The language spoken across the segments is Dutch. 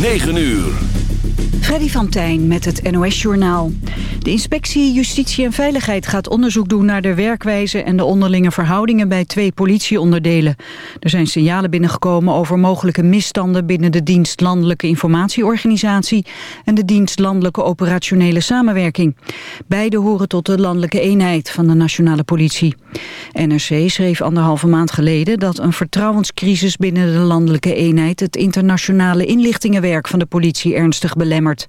9 uur. Freddy van Tijn met het NOS-journaal. De inspectie Justitie en Veiligheid gaat onderzoek doen naar de werkwijze en de onderlinge verhoudingen bij twee politieonderdelen. Er zijn signalen binnengekomen over mogelijke misstanden binnen de dienst Landelijke Informatieorganisatie en de dienst Landelijke Operationele Samenwerking. Beide horen tot de landelijke eenheid van de nationale politie. NRC schreef anderhalve maand geleden dat een vertrouwenscrisis binnen de landelijke eenheid het internationale inlichtingenwerk van de politie ernstig belemmert.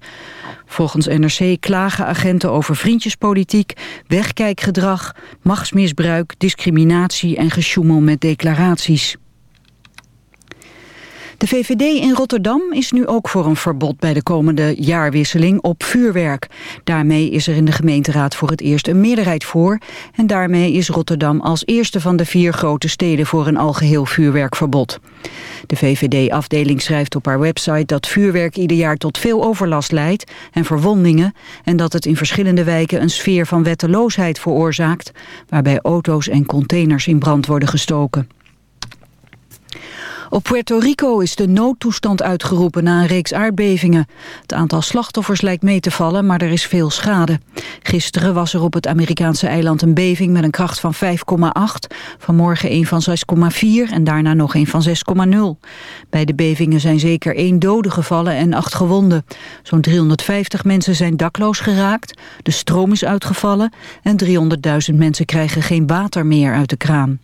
Volgens NRC klagen agenten over vriendjespolitiek, wegkijkgedrag, machtsmisbruik, discriminatie en gesjoemel met declaraties. De VVD in Rotterdam is nu ook voor een verbod bij de komende jaarwisseling op vuurwerk. Daarmee is er in de gemeenteraad voor het eerst een meerderheid voor. En daarmee is Rotterdam als eerste van de vier grote steden voor een algeheel vuurwerkverbod. De VVD-afdeling schrijft op haar website dat vuurwerk ieder jaar tot veel overlast leidt en verwondingen. En dat het in verschillende wijken een sfeer van wetteloosheid veroorzaakt, waarbij auto's en containers in brand worden gestoken. Op Puerto Rico is de noodtoestand uitgeroepen na een reeks aardbevingen. Het aantal slachtoffers lijkt mee te vallen, maar er is veel schade. Gisteren was er op het Amerikaanse eiland een beving met een kracht van 5,8. Vanmorgen een van 6,4 en daarna nog een van 6,0. Bij de bevingen zijn zeker één dode gevallen en acht gewonden. Zo'n 350 mensen zijn dakloos geraakt, de stroom is uitgevallen... en 300.000 mensen krijgen geen water meer uit de kraan.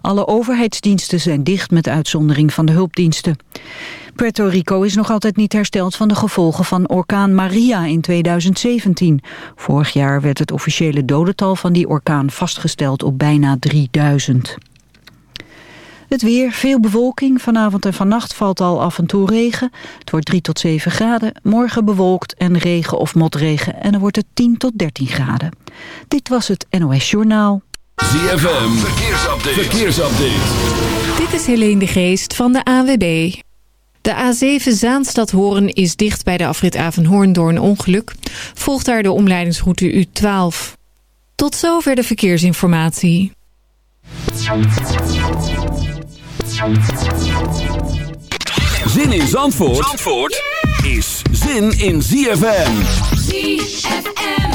Alle overheidsdiensten zijn dicht met uitzondering van de hulpdiensten. Puerto Rico is nog altijd niet hersteld van de gevolgen van orkaan Maria in 2017. Vorig jaar werd het officiële dodental van die orkaan vastgesteld op bijna 3000. Het weer, veel bewolking. Vanavond en vannacht valt al af en toe regen. Het wordt 3 tot 7 graden. Morgen bewolkt en regen of motregen. En dan wordt het 10 tot 13 graden. Dit was het NOS Journaal. ZFM, verkeersupdate. verkeersupdate. Dit is Helene de Geest van de AWB. De A7 Zaanstad-Hoorn is dicht bij de afrit Avenhoorn door een ongeluk. Volgt daar de omleidingsroute U12. Tot zover de verkeersinformatie. Zin in Zandvoort, Zandvoort is zin in ZFM. ZFM.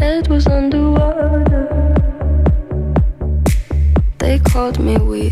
head was underwater. They called me weak.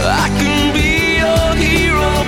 I can be your hero,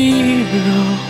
hero.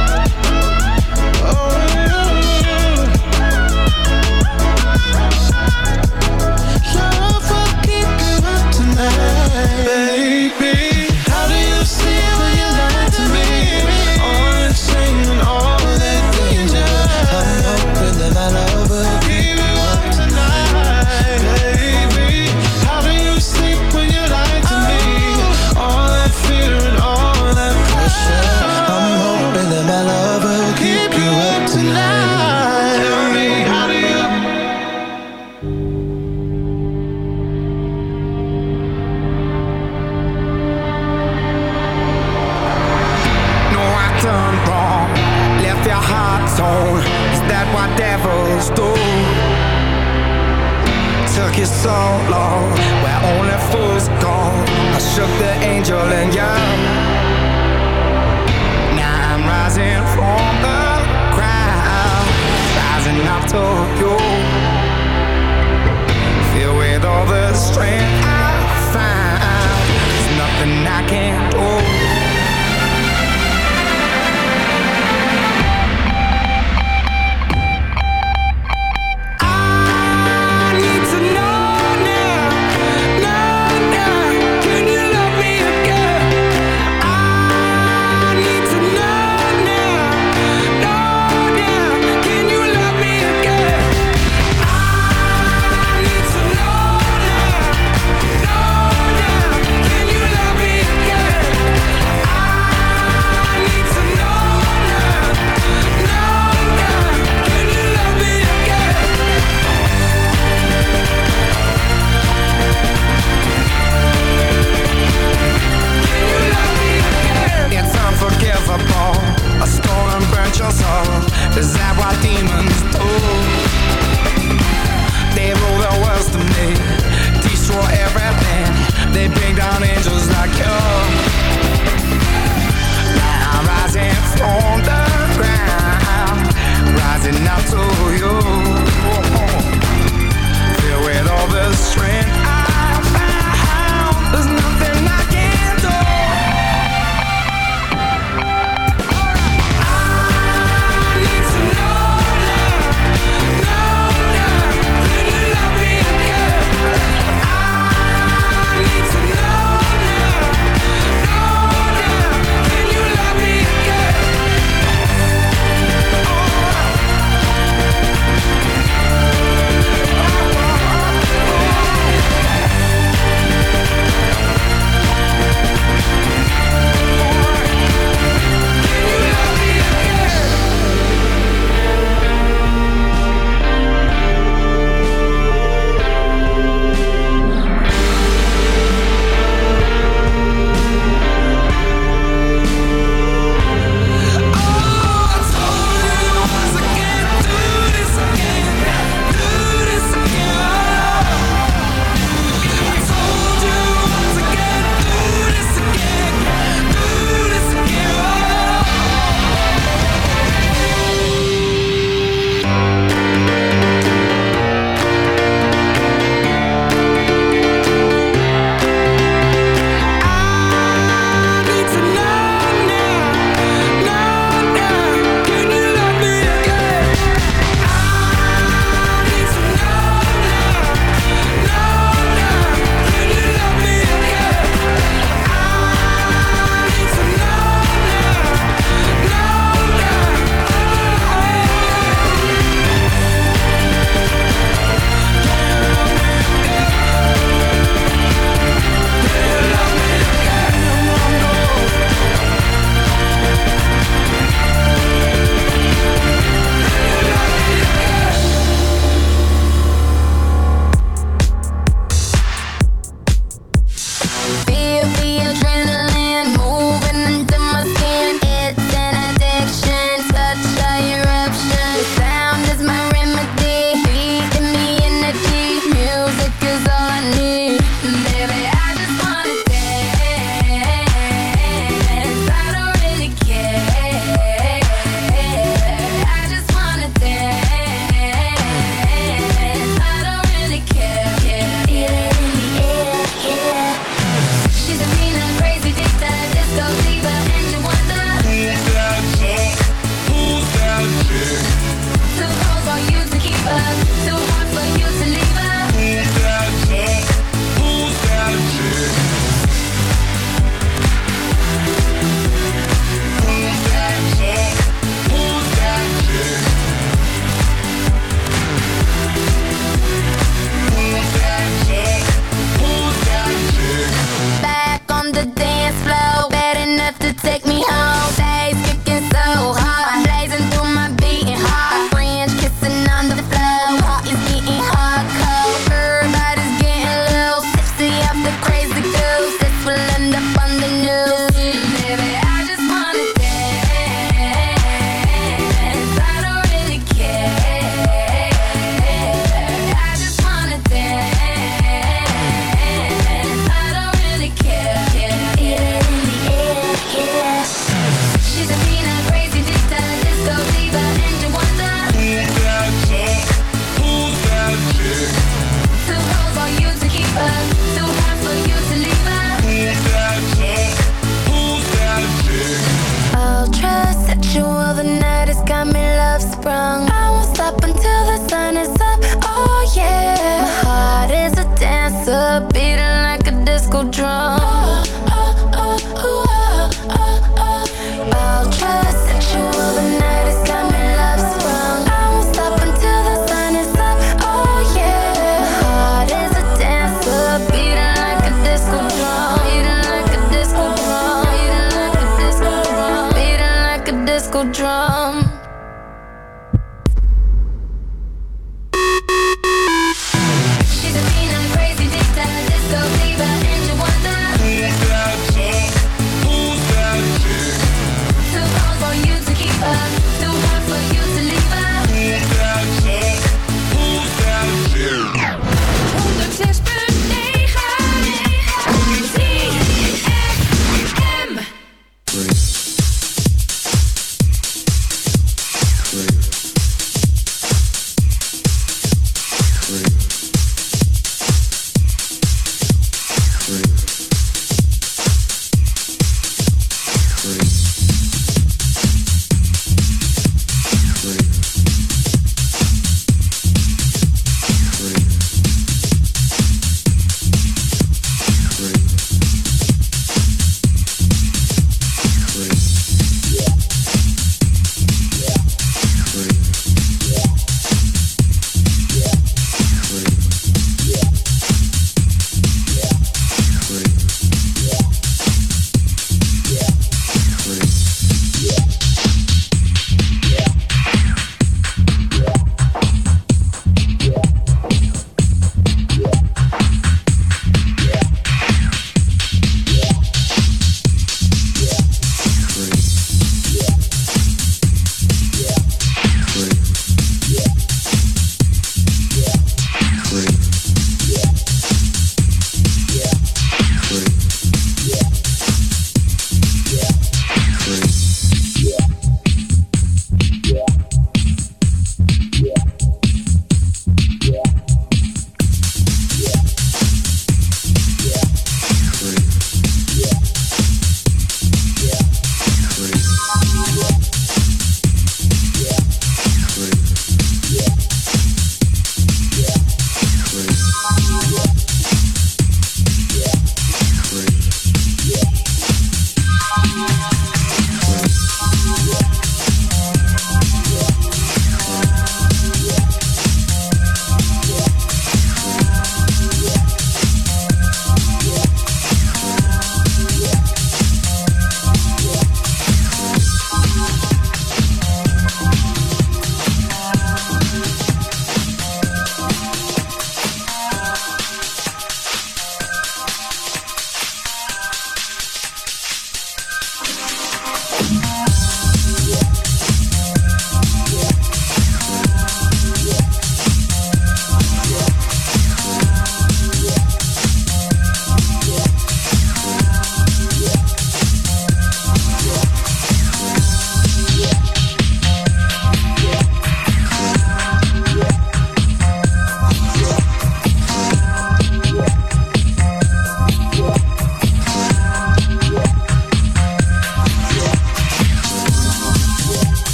Oh, yeah. so long. Where only fools gone I shook the angel and young Now I'm rising from the crowd Rising up to you. Filled with all the strength.